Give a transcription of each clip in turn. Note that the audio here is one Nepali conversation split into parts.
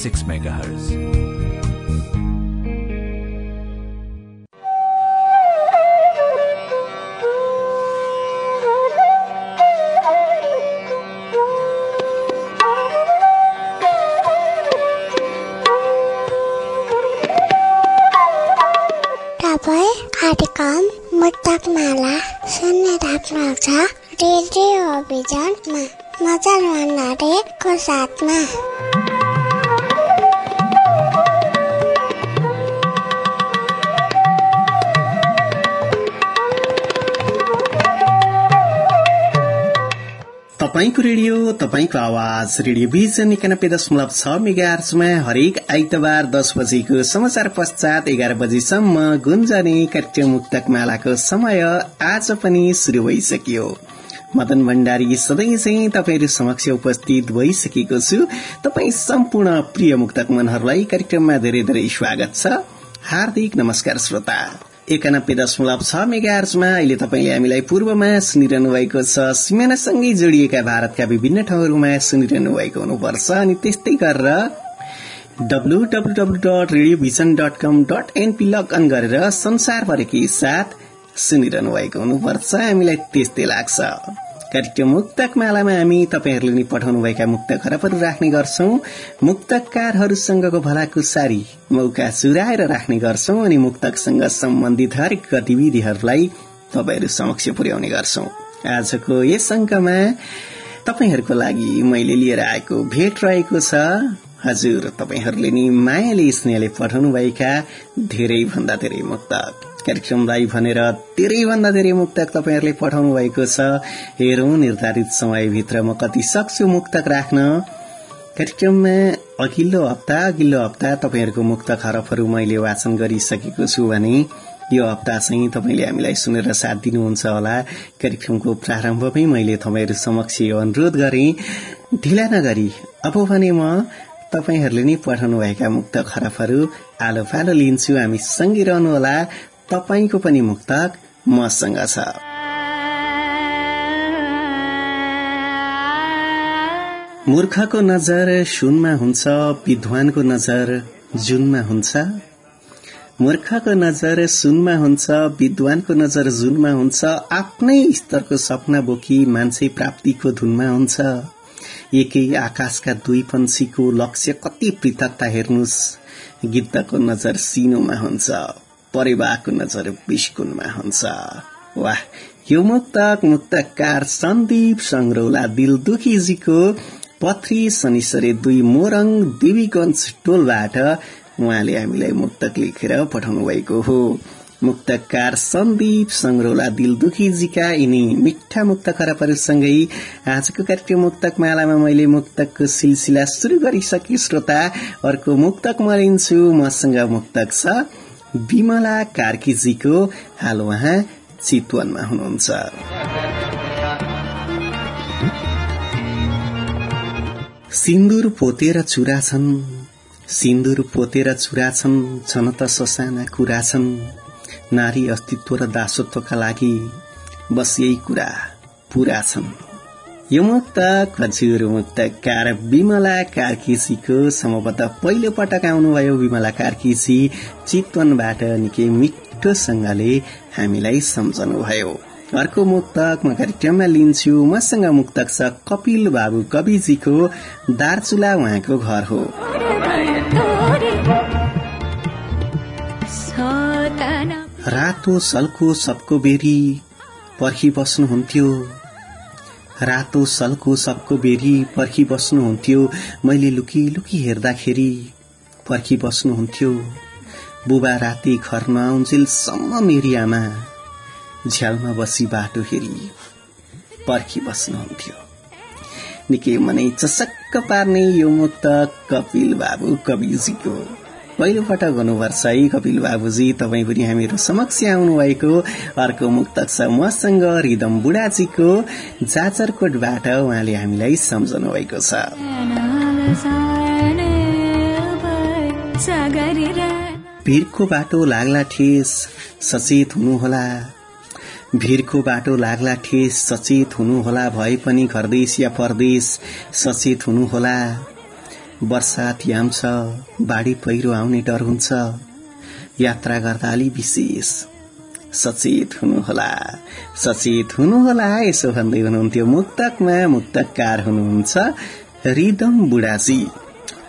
6 MHz. तपाईँको रेडियो तपाईँको आवाज रेडियो भिजन एकानब्बे दशमलव छ। मेगा हरेक आइतबार दस बजेको समाचार पश्चात एघार बजेसम्म गुन्जने कार्यक्रम मुक्तक मालाको समय आज पनि शुरू भइसक्यो। मदन भण्डारी सधैँ चाहिँ तपाईँहरू समक्ष उपस्थित भइसकेको छु। तपाईँ सम्पूर्ण प्रिय मुक्तक मनहरूलाई कार्यक्रममा धेरै धेरै स्वागत छ। हार्दिक नमस्कार श्रोता। एकानब्बे दशमलव छ मेगा आर्चमा अहिले तपाईँले हामीलाई पूर्वमा सुनिरहनु भएको छ सिमानासँगै जोडिएका भारतका विभिन्न ठाउँहरूमा सुनिरहनु भएको हुनुपर्छ अनि त्यस्तै गरेर एनपी लगअन गरेर संसारभरिकै साथ सुनिरहनु भएको हुनुपर्छ। हामीलाई त्यस्तै लाग्छ। कार्यक्रम मुक्तक मालामा हामी तपाईँहरूले नि पठाउनुभएका मुक्त खरबहरू राख्ने गर्छौं। मुक्तकारहरूसँगको भलाकुसारी मौका चुराएर राख्ने गर्छौं अनि मुक्तकसँग सम्बन्धित हरेक गतिविधिहरूलाई तपाईँहरू समक्ष पुर्याउने गर्छौं। आजको यस अङ्कमा तपाईँहरूको लागि मैले लिएर आएको भेट रहेको छ। हजुर तपाईँहरूले नि मायाले स्नेहले पठाउनुभएका धेरै भन्दा धेरै मुक्तक। कार्यक्रमलाई भनेर धेरैभन्दा धेरै मुक्तक तपाईँहरूले पठाउनु भएको छ। हेरौं निर्धारित समयभित्र म कति सक्छु मुक्तक राख्न? कार्यक्रममा अघिल्लो हप्ता अघिल्लो हप्ता तपाईँहरूको मुक्त खरबहरू मैले वाचन गरिसकेको छु भने यो हप्ता चाहिँ तपाईँले हामीलाई सुनेर साथ दिनुहुन्छ होला। कार्यक्रमको प्रारम्भमै मैले तपाईँहरू समक्ष अनुरोध गरे ढिला नगरी अब भने म तपाईँहरूले नै पठाउनुभएका मुक्त खरबहरू आलो फालो लिन्छु। हामी सँगै रहनुहोला तपाईँको पनि मुक्तक मसँग छ। मूर्खको नजर सुनमा हुन्छ विद्वानको नजर जुनमा हुन्छ। मूर्खको नजर सुनमा हुन्छ विद्वानको नजर जुनमा हुन्छ। आफ्नै स्तरको सपना बोकी मान्छे प्राप्तिको धुनमा हुन्छ। एकै आकाशका दुई पंक्षीको लक्ष्य कति पृथकता हेर्नुहोस् गिद्धको नजर सिनोमा हुन्छ। परिवारको नजर बिस्कुनमा हुन्छ। वाह यो मुक्तक मुक्तकार सन्दीप संग्रौला दिल दुखीजीको पथरी शनिश्वरे दुई मोरङ देवीगंज टोलबाट उहाँले हामीलाई मुक्तक लेखेर पठाउनु भएको हो। मुक्तकार सन्दीप संग्रौला दिल दुखीजीका यिनी मिठा मुक्त खराबहरूसँगै आजको कार्यक्रम मुक्तक मालामा मैले मुक्तकको सिलसिला शुरू गरिसके। श्रोता अर्को मुक्तक मरिन्छु मसँग मुक्तक छ। विमला कार्कीजीको हाल उहाँ चितवनमा हुनुहुन्छ। सिन्दुर पोतेर चुरा छन् सिन्दुर पोतेर चुरा छन् छन त ससाना कुरा छन्। नारी अस्तित्व र दासत्वका लागि बस यही कुरा पूरा छन्। यो मुक्तक हजुर मुक्तकार विमला कार्कीसीको सम्भवतः पहिलो पटक आउनुभयो विमला कार्कीसी चितवनबाट निकै मिठोसँगले हामीलाई सम्झनुभयो। अर्को मुक्तक म कार्यक्रममा लिन्छु। मसँग मुक्तक छ कपिल बाबु कविजीको दार्चुला उहाँको घर हो। रातो सल्को सबको बेरी पर्खी बस्नुहुन्थ्यो रातो सलको सबको बेरी पर्खी बस्नुहुन्थ्यो। मैले लुकी लुकी हेर्दाखेरि पर्खी बस्नुहुन्थ्यो। बुबा राति घर नआउन्जेलसम्म मेरी आमा झ्यालमा बसी बाटो हेरी पर्खी बस्नुहुन्थ्यो। निकै मनै चसक्क पार्ने यो मुक्त कपिल बाबु कविजीको पहिलो पटक हुनुपर्छ है कपिल बाबुजी। तपाईँ पनि हामीहरू समक्ष आउनु भएको अर्को मुक्तक छ मसँग रिदम बुढाजीको जाजरकोटबाट उहाँले हामीलाई सम्झनु भएको छ। भिरको बाटो लाग्ला ठेस सचेत हुनुहोला। भिरको बाटो लाग्ला ठेस सचेत हुनुहोला। भए पनि घरदेश या परदेश सचेत हुनुहोला। वर्षात याम छ बाढी पहिरो आउने डर हुन्छ। यात्रा गर्दा अलि विशेष सचेत हुनुहोला। सचेत हुनुहोला यसो भन्दै हुनुहुन्थ्यो मुक्तकमा मुक्तकार हुनुहुन्छ रिदम बुढाजी।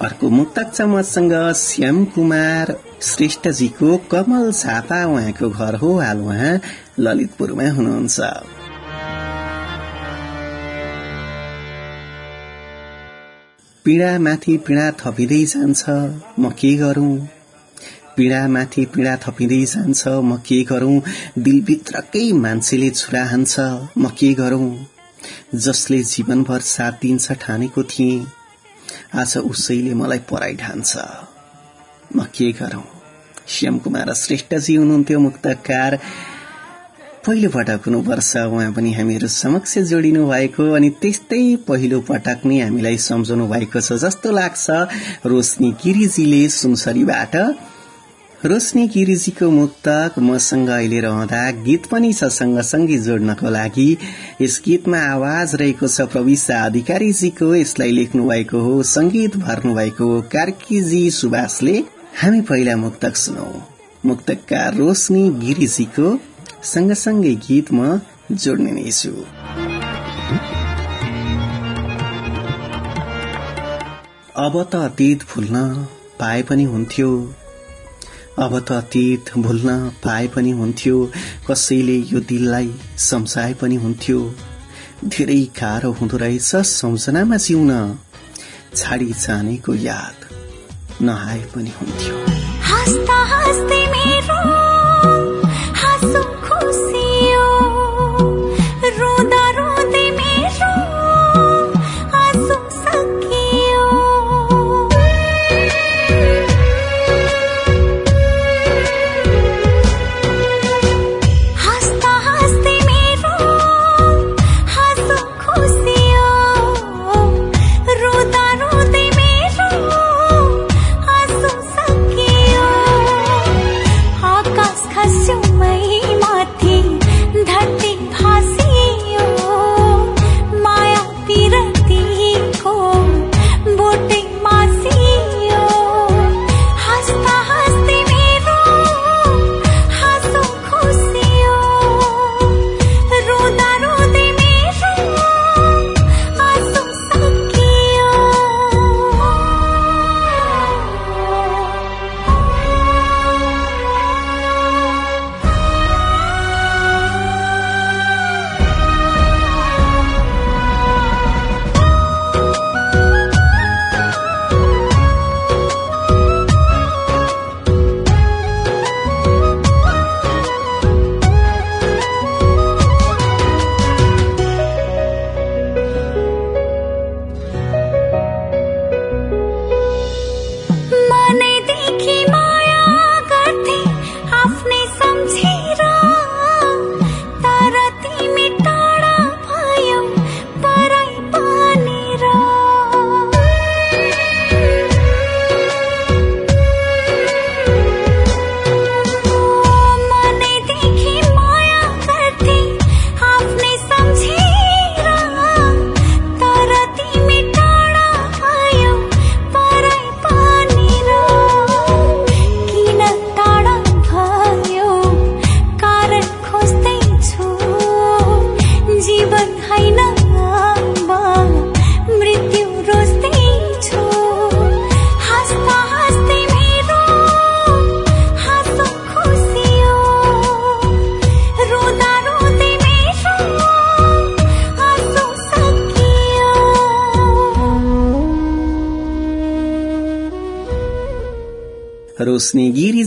अर्को मुक्तक छ मसँग श्याम कुमार। श्रेष्ठजीको कमल छापा उहाँको घर हो हाल उहाँ ललितपुरमा हुनुहुन्छ। पीडामाथि पीडा थपिँदै जान्छ म के गरौं? पीडामाथि पीडा थपिँदै जान्छ म के गरौं? दिलभित्रकै मान्छेले छुरा हान्छ म के गरौं? जसले जीवनभर साथ दिन्छ ठानेको थिएँ। आज उसैले मलाई पराई ठान्छ म के गरौं? श्याम कुमार श्रेष्ठजी हुनुहुन्थ्यो मुक्तकार। पहिलो पटक हुनुपर्छ। उहाँ पनि हामीहरू समक्ष जोडिनु भएको अनि त्यस्तै पहिलो पटक नै हामीलाई सम्झाउनु भएको छ जस्तो लाग्छ रोशनी गिरिजीले सुनसरीबाट। रोशनी गिरिजीको मुक्तक मसँग अहिले रहँदा गीत पनि छ सँगसँगै जोड्नको लागि यस गीतमा आवाज रहेको छ प्रविशा अधिकारीजीको। यसलाई लेख्नु भएको हो संगीत भर्नु भएको हो कार्कीजी सुभाषले। हामी पहिला मुक्तक सुनौ। मुक्तकार रोशनी गिरिजीको सँगसँगै गीत म जोड्ने नै छु। अब त अतीत भुल्न पाए पनि हुन्थ्यो। अब त अतीत भुल्न पाए पनि हुन्थ्यो। कसैले यो दिललाई सम्झाए पनि हुन्थ्यो। धेरै गाह्रो हुँदो रहेछ सम्झनामा जिउन। छाडी जानेको याद नआए पनि हुन्थ्यो।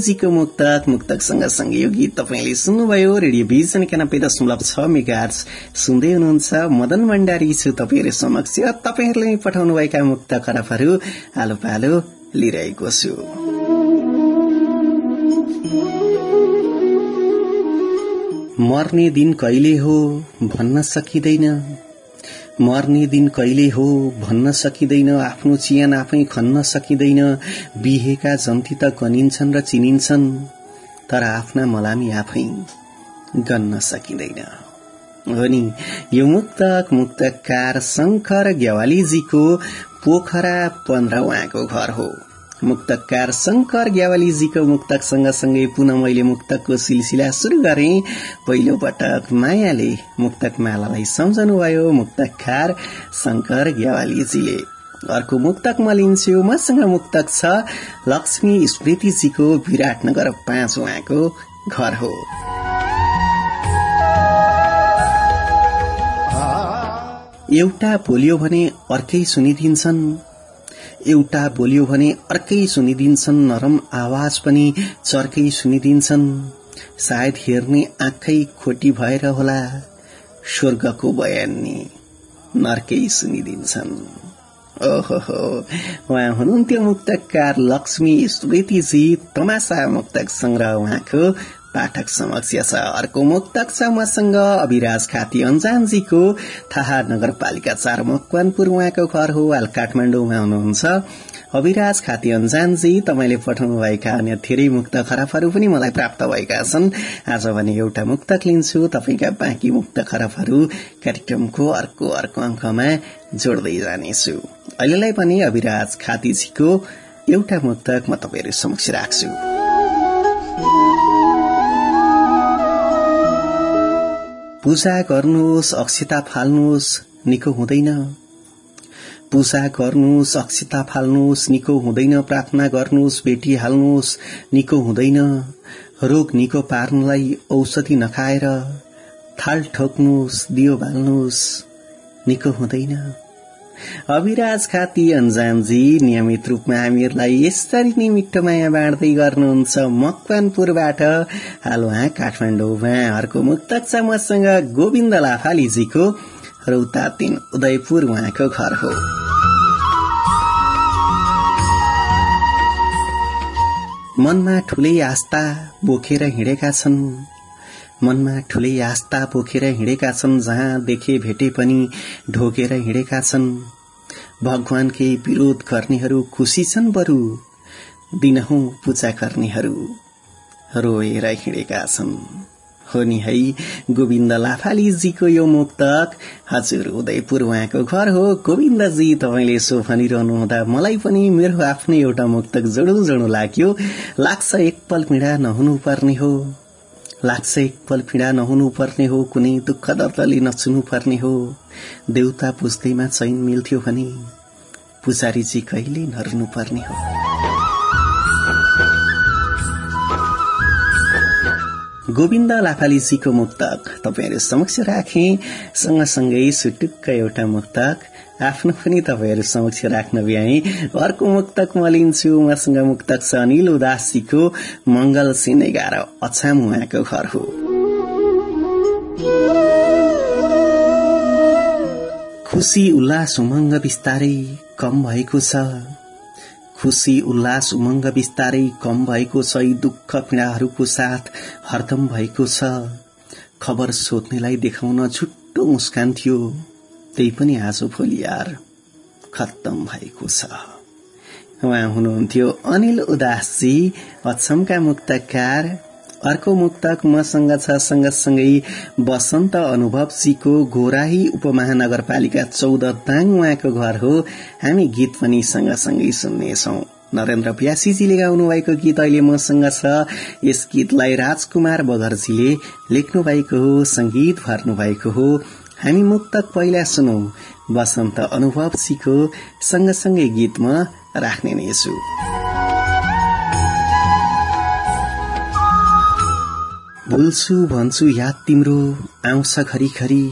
जीको मुक्तक सँग सँगै यो गीत तपाईँले सुन्नुभयो रेडियोभिजन एकानब्बे दशमलव छ मेगार्स सुन्दै हुनुहुन्छ मदन भण्डारी छु तपाईँहरू समक्ष। तपाईँहरूले पठाउनुभएका मुक्त करफहरू आलो पालो लिइरहेको छु। मर्ने दिन कहिले हो भन्न सकिँदैन। मर्ने दिन कहिले हो भन्न सकिँदैन आफ्नो चियान आफै खन्न सकिँदैन। बिहेका जन्ती त गनिन्छन् र चिनिन्छन् तर आफ्ना मलामी आफै गन्न सकिँदैन। हो यो मुक्तक मुक्तकार शंकर ग्यावालीजीको पोखरा पन्ध्र उहाँको घर हो। मुक्तकार शंकर ग्यावालीजीको मुक्तक सँगसँगै पुनः मैले मुक्तकको सिलसिला शुरू गरे। पहिलो पटक मायाले मुक्तक मालालाई सम्झनुभयो मुक्तकार शंकर ग्यावालीजीले। अर्को मुक्तक म लिन्छु मसँग मुक्तक छ लक्ष्मी स्मृतिजीको विराटनगर पाँच उहाँको घर हो। एउटा बोलियो भने अर्कै सुनिदिन्छन्। एउटा बोलियो भने अर्कै सुनिदिन्छन् नरम आवाज पनि चर्कै सुनिदिन्छन्। सायद हेर्ने आँखै खोटी भएर होला। स्वर्गको बयान नर्कै सुनिदिन्छन्। ओहो मुक्तकार लक्ष्मी स्मृतिजी तमासा मुक्तक संग्रह उहाँको पाठक समक्ष छ अर्को मुक्तक छ मसँग अभिराज खाती अन्जानजीको थाहा नगरपालिका चार मकवानपुर उहाँको घर हो हाल काठमाडौँमा हुनुहुन्छ। अभिराज खाती अन्जानजी तपाईँले पठाउनुभएका अन्य धेरै मुक्त खराबहरू पनि मलाई प्राप्त भएका छन्। आज भने एउटा मुक्तक लिन्छु तपाईँका बाँकी मुक्त खराबहरू कार्यक्रमको अर्को अर्को अङ्कमा जोड्दै जानेछु। अहिलेलाई पनि अभिराज खातीजीको एउटा मुक्तक म तपाईँहरू समक्ष राख्छु। पूजा गर्नुहोस् अक्षता फाल्नुहोस् निको हुँदैन। पूजा गर्नुहोस् अक्षता फाल्नुहोस् निको हुँदैन। प्रार्थना गर्नुहोस् बेटी हाल्नुहोस् निको हुँदैन। रोग निको पार्नलाई औषधि नखाएर थाल ठोक्नुहोस् दियो बाल्नुहोस् निको हुँदैन। अभिराज खाती अन्जानजी नियमित रूपमा हामीहरूलाई यसरी नै मिठो माया बाँड्दै गर्नुहुन्छ मकवानपुरबाट। हाल उहाँ काठमाडौँमा अर्को मुक्तक छ मसँग गोविन्द लाफालीजीको रौता तीन उदयपुर उहाँको घर हो। मनमा ठूलै आस्था बोकेर हिँडेका छन्। मनमा ठूलै आस्था बोकेर हिँडेका छन् जहाँ देखे भेटे पनि ढोकेर हिँडेका छन्। भगवानकै विरोध गर्नेहरू खुसी छन् बरु। दिनहौ पूजा गर्नेहरू रोएर हिँडेका छन्। हो नि है गोविन्द लाफालीजीको यो मुक्तक। हजुर उदयपुर उहाँको घर हो। गोविन्दजी तपाईँले यसो भनिरहनु हुँदा मलाई पनि मेरो आफ्नै एउटा मुक्तक जडु जडु लाग्यो। लाग्छ एक पल पीडा नहुनु पर्ने हो। लाग्छ एक पल पीडा नहुनु पर्ने हो कुनै दुःख दर्दले नचुनु पर्ने हो। देउता पुज्दैमा चैन मिल्थ्यो भने पुजारीजी कहिले नर्नु पर्ने हो। गोविन्द लाफालीजीको मुक्तक तपाईँहरू समक्ष राखे। सँगसँगै सुटुक्क एउटा मुक्तक। आफ्नो पनि तपाईँहरू समक्ष राख्न भ्याए। अर्को मुक्तक म लिन्छु उहाँसँग मुक्तक छ अनिल उदासीको मंगल सिन एघार अछाम उहाँको घर हो। खुशी उल्लास उमङ्ग बिस्तारै कम भएको छ। खुशी उल्लास उमङ्ग बिस्तारै कम भएको छ। यी दुःख पीड़ाहरूको साथ हरदम भएको छ। खबर सोध्नेलाई देखाउन छुट्टो मुस्कान थियो। त्यही पनि आज भोलि यार खत्तम भएको छ। उहाँ हुनुहुन्थ्यो अनिल उदासजी अछमका मुक्तकार। अर्को मुक्तक मसँग छ सँगसँगै बसन्त अनुभवजीको घोराही उपमहानगरपालिका चौध दाङ उहाँको घर हो। हामी गीत पनि सँगसँगै सुन्नेछौ। नरेन्द्र प्यासीजीले गाउनु भएको गीत अहिले मसँग छ। यस गीतलाई राजकुमार बगरजीले लेख्नु भएको हो संगीत भर्नु भएको हो। हामी मुक्तक पहिला सुनौ। वसन्त अनुभवजीको सँगसँगै गीत म राख्ने नै छु। भुल्छु भन्छु याद तिम्रो आउँछ खरी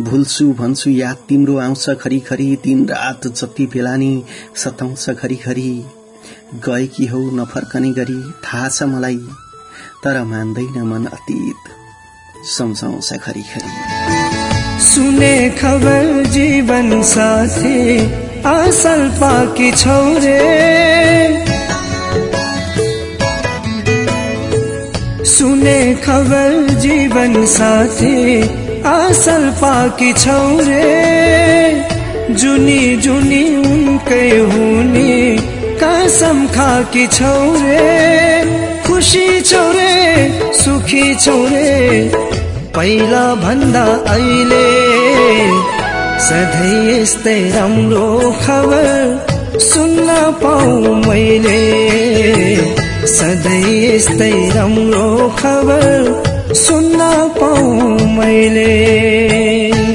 भुल्छु भन्छु याद तिम्रो आउँछ खरी दिन रात जति बेला नि सताउँछ खरी गएकी हौ नफर्कने गरी थाहा छ मलाई तर मान्दैन मन अतीत सम्झाउँछ खरी सुने खबर जीवन साथी असल पाकी छोरे सुने खबर जीवन साथी असल पाकी छौरे जुनी जुनी उनकै हुने कसम खाकी छौरे खुसी छौरे सुखी छौरे पहिला भन्दा अहिले सधैँ यस्तै राम्रो खबर सुन्न पाऊ मैले। सधैँ यस्तै राम्रो खबर सुन्न पाऊ मैले।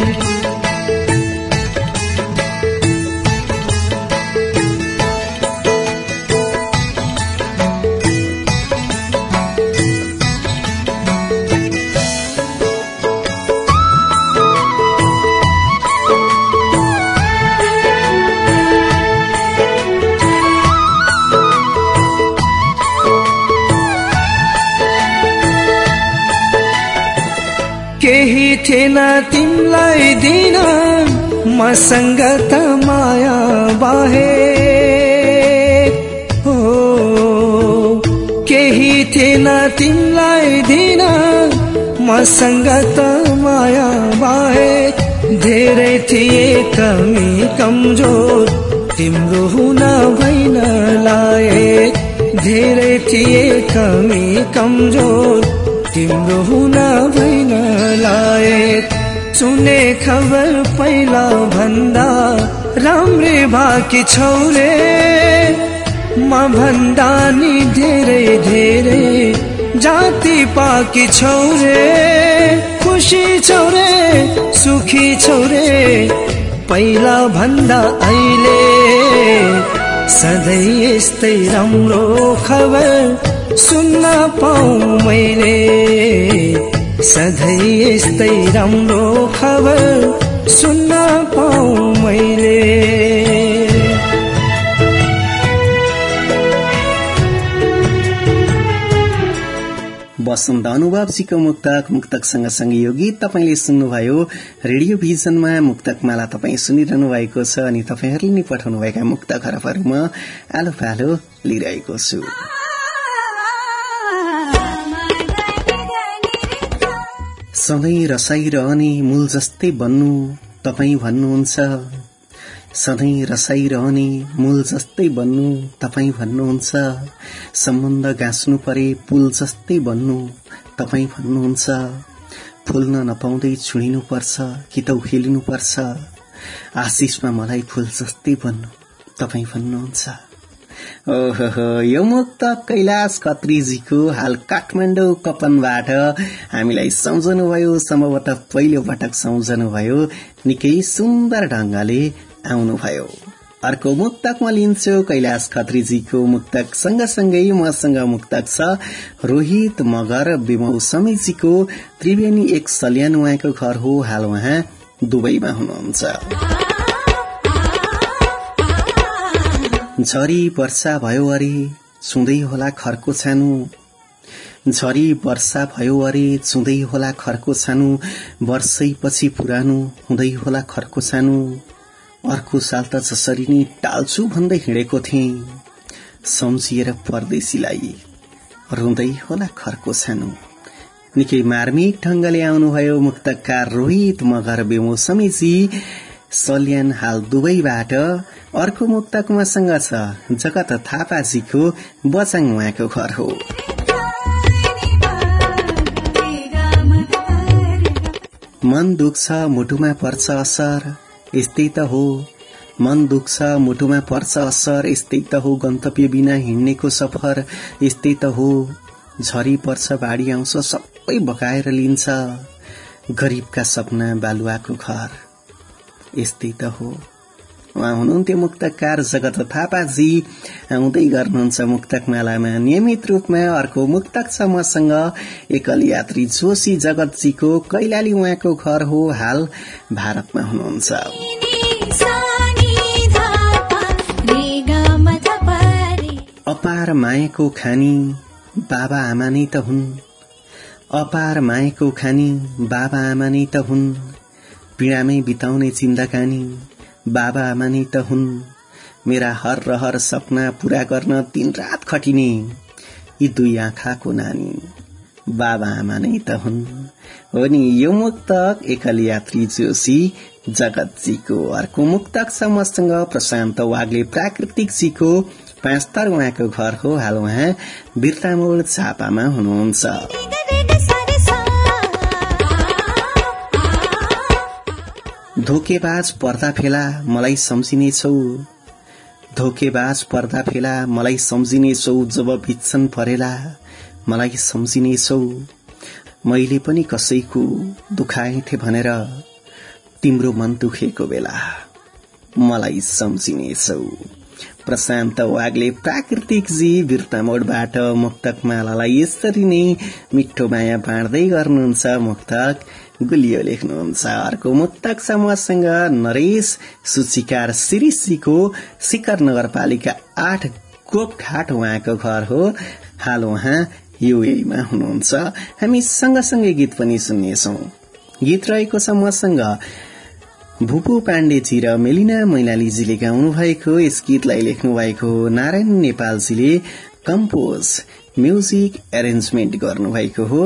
केही थिएन तिमलाई दिन। मसँग त माया बाहे हो। केही थिएन तिमलाई दिन। मसँग त माया बाहे धेरै थिए कमी कमजोर। तिम्रो हुन भइन लाए धेरै थिए कमी कमजोर। तिम्रो हुन भइन लायक सुने खबर पहिला भन्दा राम्रे बाँकी छौरे म भन्दा नि धेरै धेरै जाति पाकी छौरे खुसी छौरे सुखी छौरे पहिला भन्दा अहिले सधैँ यस्तै राम्रो खबर सुन्न पाऊ मैले। सधैँ यस्तै राम्रो खबर सुन्न पाऊ मैले। वसन्त अनुभवजीको मुक्तक मुक्तक सँगसँगै यो गीत तपाईँले सुन्नुभयो। रेडियो भिजनमा मुक्तक माला तपाईँ सुनिरहनु भएको छ अनि तपाईँहरूले नै पठाउनुभएका मुक्त खरबहरू आलो पालो लिइरहेको छु। सधैँ रसाइरहने मूल जस्तै बन्नु तपाईँ भन्नुहुन्छ। सधैँ रसाइरहने मूल जस्तै बन्नु तपाईँ भन्नुहुन्छ। सम्बन्ध गाँच्नु परे पुल जस्तै बन्नु तपाईँ भन्नुहुन्छ। फुल्न नपाउँदै छुडिनु पर्छ कि त उखेलिनु पर्छ। आशिषमा मलाई फुल जस्तै बन्नु तपाईँ भन्नुहुन्छ। यो मुक्त कैलाश खत्रीजीको हाल काठमाडौँ कपनबाट हामीलाई सम्झनुभयो सम्भवतः पहिलो पटक सम्झनुभयो निकै सुन्दर ढंगले आउनुभयो। अर्को मुक्तक म लिन्छु कैलाश खत्रीजीको मुक्तक सँगसँगै मसँग मुक्तक छ रोहित मगर विमौ समीजीको त्रिवेणी एक सल्यान उहाँको घर हो हाल उहाँ दुबईमा हुनुहुन्छ। झरी वर्षा भयो अरे छुँदै होला खरको छानु झरी वर्षा भयो अरे छुँदै होला खरको छानु वर्षैपछि पुरानो हुँदै होला खरको सानो। अर्को साल त जसरी नै टाल्छु भन्दै हिँडेको थिएँ। सम्झिएर परदेशीलाई रुँदै होला खरको सानो। निकै मार्मिक ढंगले आउनुभयो मुक्तकार रोहित मगर बेमौसमीजी। सल्यान हाल दुवैबाट अर्को मुक्तक छ जगत थापाजीको बचाङ उहाँको घर हो। मन दुख्छ मुटुमा पर्छ असर यस्तै त हो। मन दुख्छ मुटुमा पर्छ असर यस्तै त हो। गन्तव्य बिना हिँड्नेको सफर यस्तै त हो। झरी पर्छ बाढी आउँछ सबै बगाएर लिन्छ। गरीबका सपना बालुवाको घर। यस्तै त हो। उहाँ हुनुहुन्थ्यो मुक्तकार जगत थापाजी। आउँदै गर्नुहुन्छ मुक्तक मालामा। नियमित रूपमा अर्को मुक्तक छ मसँग। एकल यात्री जोशी जगतजीको कैलाली उहाँको घर हो। हाल भारतमा हुनुहुन्छ। अपार मायाको खानी बाबा आमा नै त हुन्। अपार मायाको खानी बाबा आमा नै त हुन्। पीडामै बिताउने जिन्दगानी बाबा आमा नै त हुन्। मेरा हर रहर सपना पूरा गर्न दिन रात खटिने। यी दुई आँखाको नानी। बाबा आमा नै त हुन्। हो नि यो मुक्तक एकल यात्री जोशी जगतजीको अर्को मुक्तक छ मसँग प्रशान्त वागले प्राकृतिकजीको पाँचतर उहाँको घर हो। हाल उहाँ बिर्तामोड छापामा हुनुहुन्छ। धोकेबाज पर्दा फेला मलाई सम्झिनेछौ। धोकेबाज पर्दा फेला मलाई सम्झिनेछौ जब भिच्छन् परेला मलाई सम्झिनेछौ। मैले पनि कसैको दुखाएथे भनेर तिम्रो मन दुखेको बेला मलाई सम्झिनेछौ। प्रशान्त वागले प्राकृतिक जी बिर्तामोडबाट मुक्तक मालालाई यसरी नै मिठो माया बाँड्दै गर्नुहुन्छ मुक्तक। गुलियो लेख्नुहुन्छ अर्को मुक्तक छ मसँग नरेश सूचिकार शिरीषीको शिखर नगरपालिका आठ गोपघाट उहाँको घर हो हाल उहाँ युएमा हुनुहुन्छ हामी सँगसँगै गीत पनि सुन्नेछौ गीत रहेको छ मसँग भूपू पाण्डेजी र मेलिना मैनालीजीले गाउनु भएको यस गीतलाई लेख्नु भएको हो नारायण नेपालजीले कम्पोज म्युजिक एरेन्जमेन्ट गर्नुभएको हो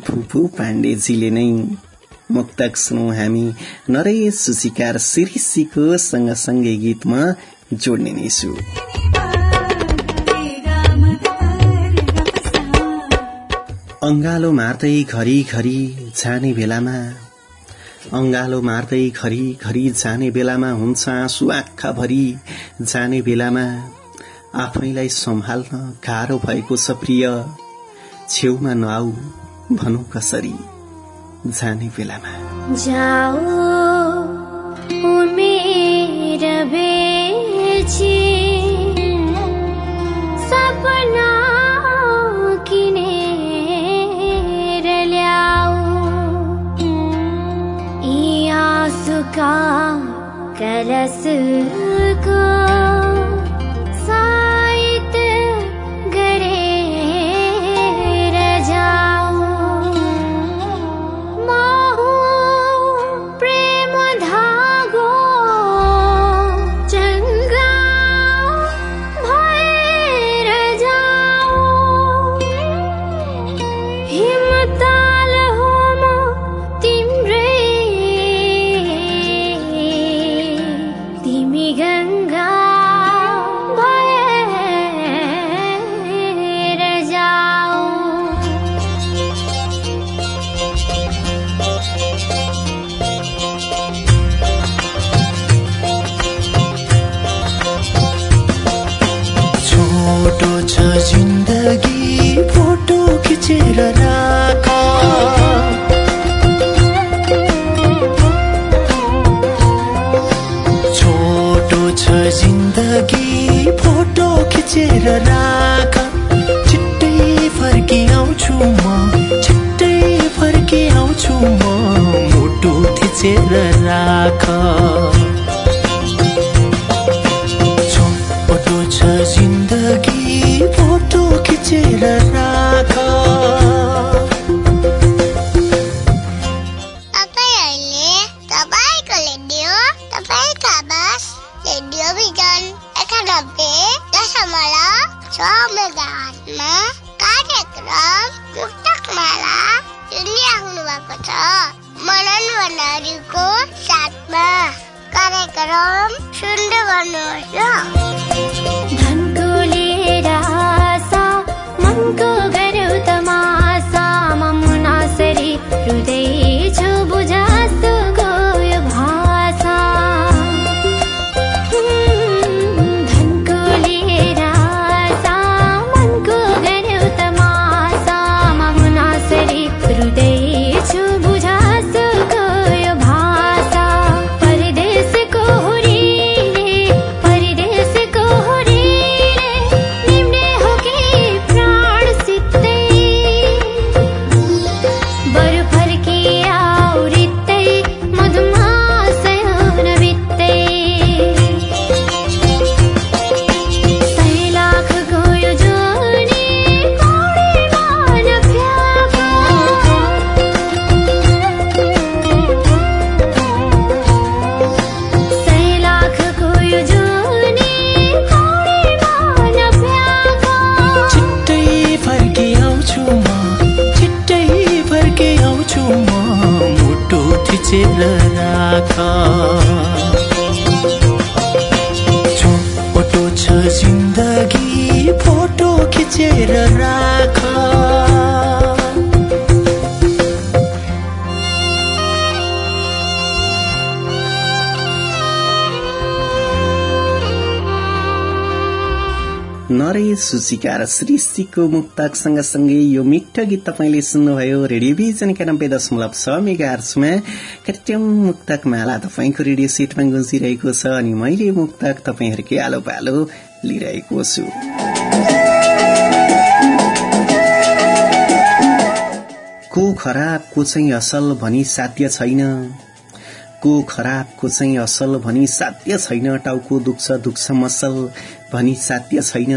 भूपू पाण्डेजीले नै मुक्तक सुनौ हामी नरेश सुशिकार शिरीषीको सँगसँगै गीतमा जोड्ने नै छु। अंगालो मार्दै घरि घरि जाने बेलामा अंगालो मार्दै घरि घरि जाने बेलामा हुन्छ आँसु आँखा भरि जाने बेलामा आफैलाई सम्हाल्न गाह्रो भएको छ प्रिय छेउमा नआऊ भनौ कसरी। जाने बेलामा। सपना किनेर ल्याऊ। यी आँसुका कलसको खिचेर राख। छोटो छ जिन्दगी फोटो खिचेर राख। छिट्टै फर्की आउँछु म छिट्टै फर्की आउँछु म मुटु थिचेर राख। नरेश सुचिका र सृष्टिको मुक्तक सँगसँगै यो मिठो गीत तपाईँले सुन्नुभयो। रेडियोभिजन एकानब्बे दशमलव छ मेगा मुक्तक माला तपाईँको रेडियो सेटमा गुन्जिरहेको छ अनि मैले मुक्तक तपाईँहरूकै आलो पालो लिइरहेको छु। को खराब को चाहिँ असल भनी साध्य छैन। को खराब को चाहिँ असल भनी साध्य छैन टाउको दुख्छ दुख्छ मसल भनी साध्य छैन।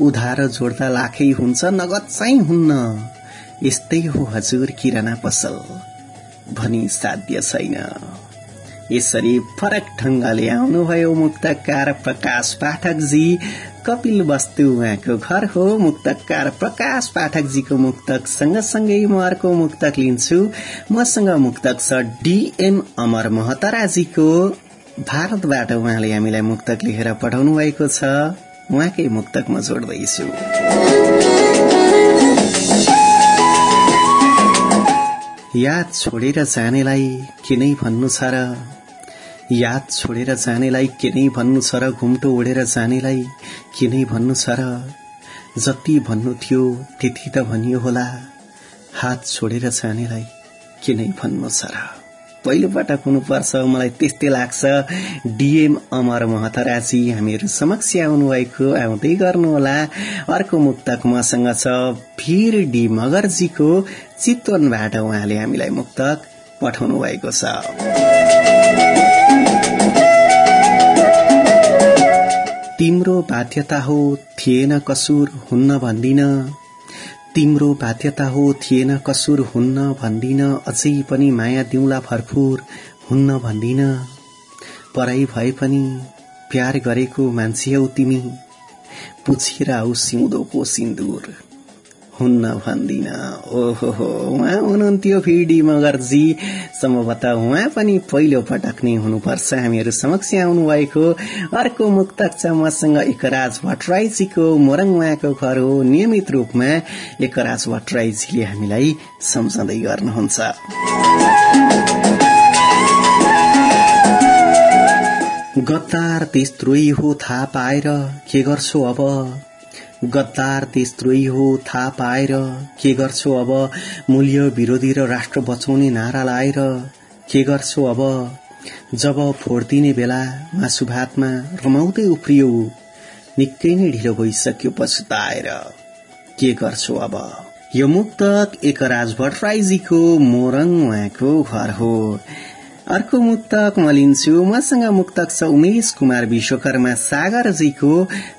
उधार जोड्दा लाखै हुन्छ नगद चाहिँ हुन्न। यस्तै हो हजुर किराना पसल भनी साध्य छैन। यसरी फरक ढंगले आउनुभयो मुक्तकार प्रकाश पाठकजी। कपिल वस्तु उहाँको घर हो मुक्तकार प्रकाश पाठकजीको मुक्तक सँगसँगै म अर्को मुक्तक लिन्छु। मसँग मुक्तक छ डीएम अमर महतराजीको। भारतबाट उहाँले हामीलाई मुक्तक लेखेर पठाउनु भएको छ। उहाँकै मुक्तक म जोड्दैछु। याद छोडेर जानेलाई किनै भन्नु छ र याद छोडेर जानेलाई के नै भन्नु छ र घुम्टो ओढेर जानेलाई के नै भन्नु छ र? जति भन्नु थियो त्यति त भनियो होला। हात छोडेर जानेलाई के नै भन्नु छ र? पहिलो पटक हुनुपर्छ मलाई त्यस्तै लाग्छ। डीएम अमर महतराजी हामीहरू समक्ष आउनु भएको आउँदै गर्नुहोला अर्को मुक्तक मसँग छ। भीर डी मगरजीको चितवनबाट उहाँले हामीलाई मुक्तक पठाउनु भएको छ। तिम्रो बाध्यता हो थिएन कसुर हुन्न भन्दिन। तिम्रो बाध्यता हो थिएन कसुर हुन्न भन्दिन। अझै पनि माया दिउला भरपुर हुन्न भन्दिन। पराई भए पनि प्यार गरेको मान्छे हौ तिमी। पुछेर आऊ सिउँदोको सिन्दुर। हुन्न भन्दिन। ओहो उहाँ हुनुहुन्थ्यो भिडी मगरजी। सम्भवतः उहाँ पनि पहिलो पटक नै हुनुपर्छ। हामीहरू समक्ष आउनु भएको अर्को मुक्तक छ मसँग एकराज भट्टराईजीको मोरङ उहाँको घर हो। नियमित रूपमा एकराज भट्टराईजीले हामीलाई सम्झँदै गर्नुहुन्छ। गद्दार देशद्रोही हो थाहा पाएर के गर्छौ अब? गद्दार देशद्रोही हो थाहा पाएर के गर्छौ अब? मूल्य विरोधी र राष्ट्र बचाउने नारा लाएर के गर्छौ अब? जब फोडिदिने बेला मासु भातमा रमाउँदै उफ्रियो निकै नै ढिलो भइसक्यो पछुताएर। के गर्छौ अब? यो मुक्तक एकराज भट्टराईजीको मोरङ उहाँको घर हो। अर्को मुक्तक म लिन्छु मसँग मुक्तक छ उमेश कुमार विश्वकर्मा सागरजीको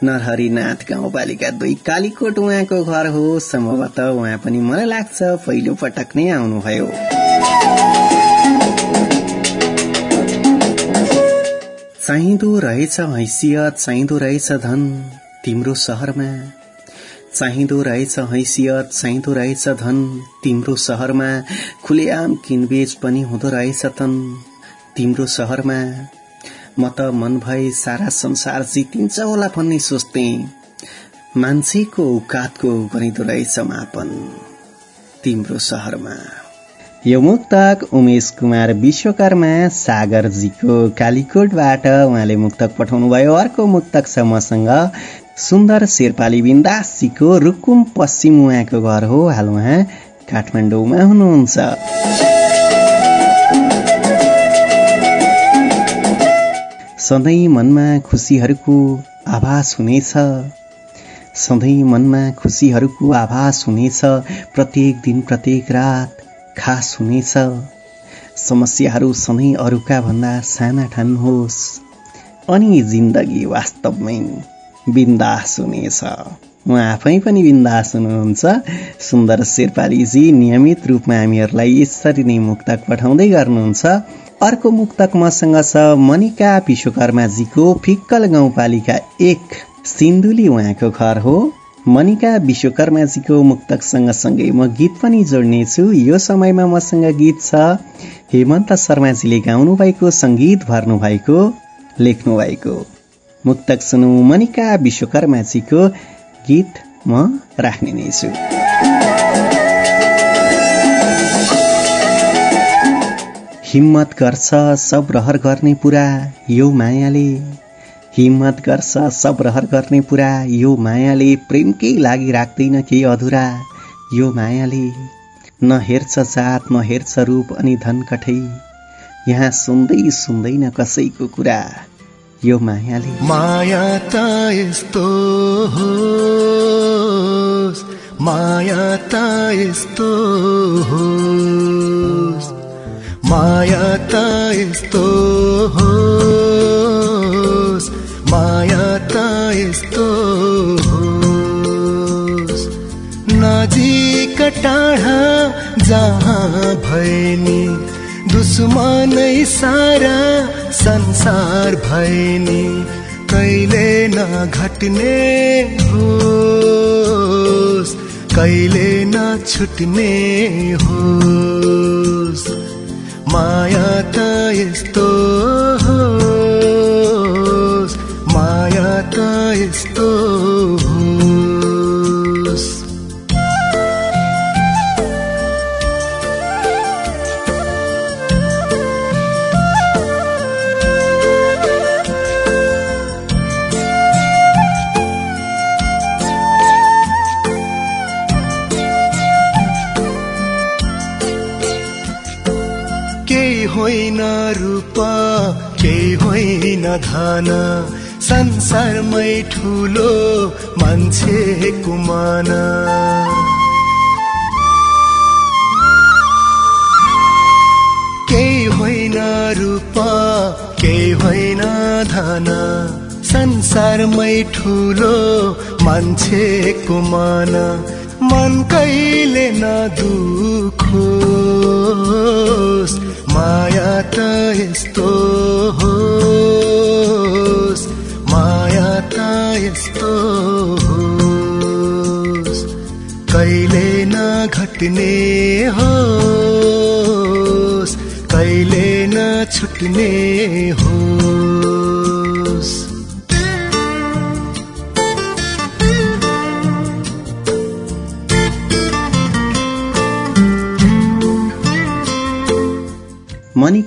नरहरिनाथ गाउँपालिका दुई कालीकोट उहाँको घर हो। सम्भवतः उहाँ पनि मलाई लाग्छ पहिलो पटक नै आउनुभयो। चाहिँदो रहेछ हैसियत चाहिँदो रहेछ धन तिम्रो सहरमा। चाहिँदो रहेछ हैसियत चाहिँदो रहेछ धन। तिम्रो सहरमा खुलेआम किनबेच पनि हुँदो रहेछ तन। तिम्रो सहरमा म त मन भए सारा संसार जितिन्छ होला भन्ने सोच्थे मान्छेको औकातको गरिँदो रहेछ मापन। तिम्रो सहरमा। यो मुक्तक उमेश कुमार विश्वकर्मा सागरजीको कालीकोटबाट उहाँले मुक्तक पठाउनु भयो अर्को मुक्तक छ मसँग सुन्दर शेर्पाली बिन्दासजीको रुकुम पश्चिम उहाँको घर हो। हाल उहाँ काठमाडौँमा हुनुहुन्छ। सधैँ मनमा खुसीहरूको आभास हुनेछ। सधैँ मनमा खुसीहरूको आभास हुनेछ। प्रत्येक दिन प्रत्येक रात खास हुनेछ। समस्याहरू सधैँ अरूका भन्दा साना ठान्नुहोस्। अनि जिन्दगी वास्तवमै बिन्दास हुनेछ उहाँ आफै पनि बिन्दास हुनुहुन्छ सुन्दर शेर्पालीजी नियमित रूपमा हामीहरूलाई यसरी नै मुक्तक पठाउँदै गर्नुहुन्छ। अर्को मुक्तक मसँग छ मनिका विश्वकर्माजीको फिक्कल गाउँपालिका एक सिन्धुली उहाँको घर हो। मनिका विश्वकर्माजीको मुक्तक सँगसँगै म गीत पनि जोड्नेछु। यो समयमा मसँग गीत छ। हेमन्त शर्माजीले गाउनु भएको सङ्गीत लेख्नु भएको मुक्तक सुनौ मनिका विश्वकर्माजीको गीत म राख्ने नै छु। हिम्मत गर्छ सब रहर गर्ने पुरा यो मायाले। हिम्मत गर्छ सब रहर गर्ने पुरा यो मायाले प्रेमकै लागि राख्दैन केही अधुरा यो मायाले। नहेर्छ जात नहेर्छ रूप अनि धन कठै। यहाँ सुन्दै सुन्दैन कसैको कुरा। यो मायाले। माया त यस्तो हो माया त यस्तो हो माया त यस्तो हो माया त यस्तो होस्। नजिक टाढा जहाँ भैनी दुश्मनै सारा संसार भैनी कहिले नघट्ने होस् कहिले नछुट्ने होस्। माया त यस्तो होइन धन। संसारमै ठुलो मान्छे कुमान। केही होइन रूप केही होइन धन। संसारमै ठुलो मान्छे कुमान। मन कहिले नदुखोस् माया त यस्तो हो यस्तो होस्। कहिले नघट्ने होस्। कहिले नछुट्ने होस्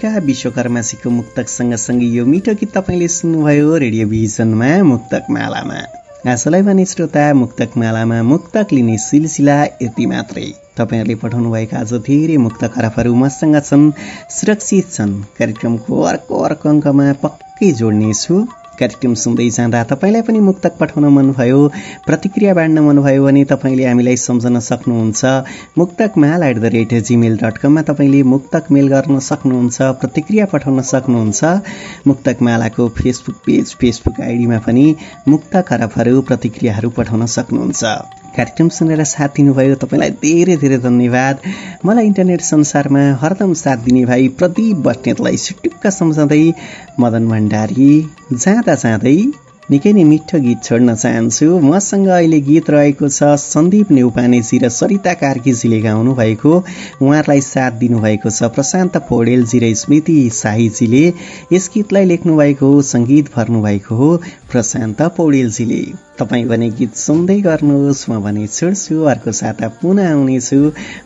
मनिका विश्वकर्मासीको मुक्तक सँगसँगै यो मिठो गीत तपाईँले सुन्नुभयो रेडियो भिजनमा मुक्तक मालामा आजलाई भने श्रोता मुक्तक मालामा मुक्तक लिने सिलसिला यति मात्रै। तपाईँहरूले पठाउनुभएका आज धेरै मुक्त खराबहरू मसँग छन् सुरक्षित छन्। कार्यक्रमको अर्को अर्को अङ्कमा पक्कै जोड्नेछु। कार्यक्रम सुन्दै जाँदा तपाईँलाई पनि मुक्तक पठाउन मनभयो प्रतिक्रिया बाँड्न मनभयो भने तपाईँले हामीलाई सम्झन सक्नुहुन्छ। मुक्तक माल at the rate Gmail dot कममा तपाईँले मुक्तक मेल गर्न सक्नुहुन्छ प्रतिक्रिया पठाउन सक्नुहुन्छ। मुक्तक मालाको फेसबुक पेज फेसबुक आइडीमा पनि मुक्त खरबहरू प्रतिक्रियाहरू पठाउन सक्नुहुन्छ। कार्यक्रम सुनेर साथ दिनुभयो। तपाईँलाई धेरै धेरै धन्यवाद। मलाई इन्टरनेट संसारमा हरदम साथ दिने भाइ प्रदीप बस्नेतलाई सुटुक्क सम्झाउँदै मदन भण्डारी जाँदा जाँदै निकै नै मिठो गीत छोड्न चाहन्छु। मसँग अहिले गीत रहेको छ सन्दीप नेउपानेजी र सरिता कार्कीजीले गाउनु भएको। उहाँहरूलाई साथ दिनुभएको छ प्रशान्त पौडेलजी र स्मृति शाहीजीले यस गीतलाई लेख्नु भएको हो सङ्गीत भर्नु भएको हो प्रशान्त पौडेलजीले। तपाईँ भने गीत सुन्दै गर्नुहोस् म भने छोड्छु अर्को साता पुनः आउनेछु।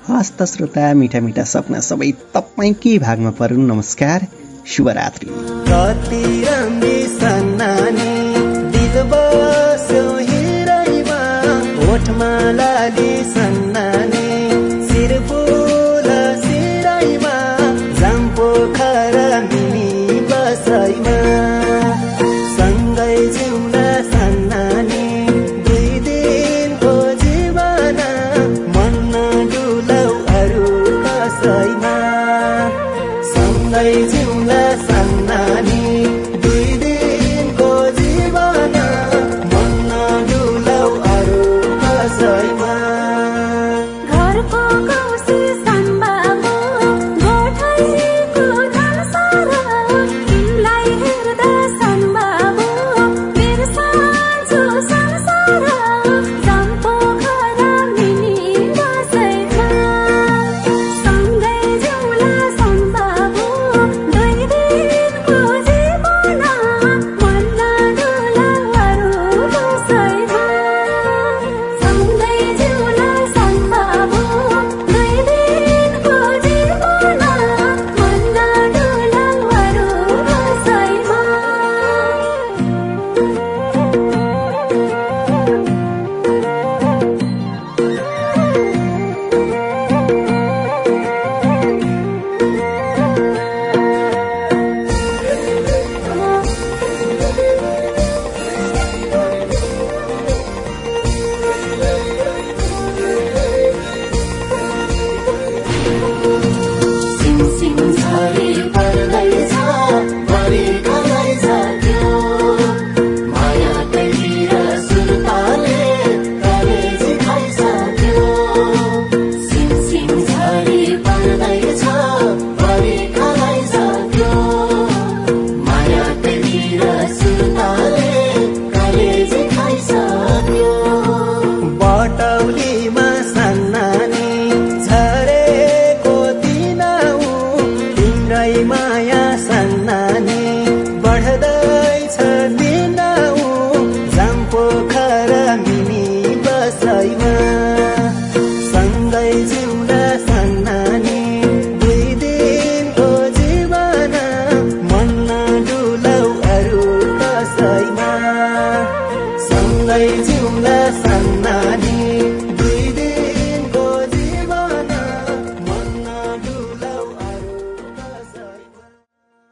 हस्त श्रोता मिठा मिठा सपना सबै तपाईँकै भागमा परुन्। नमस्कार शुभरात्रि। 可以吗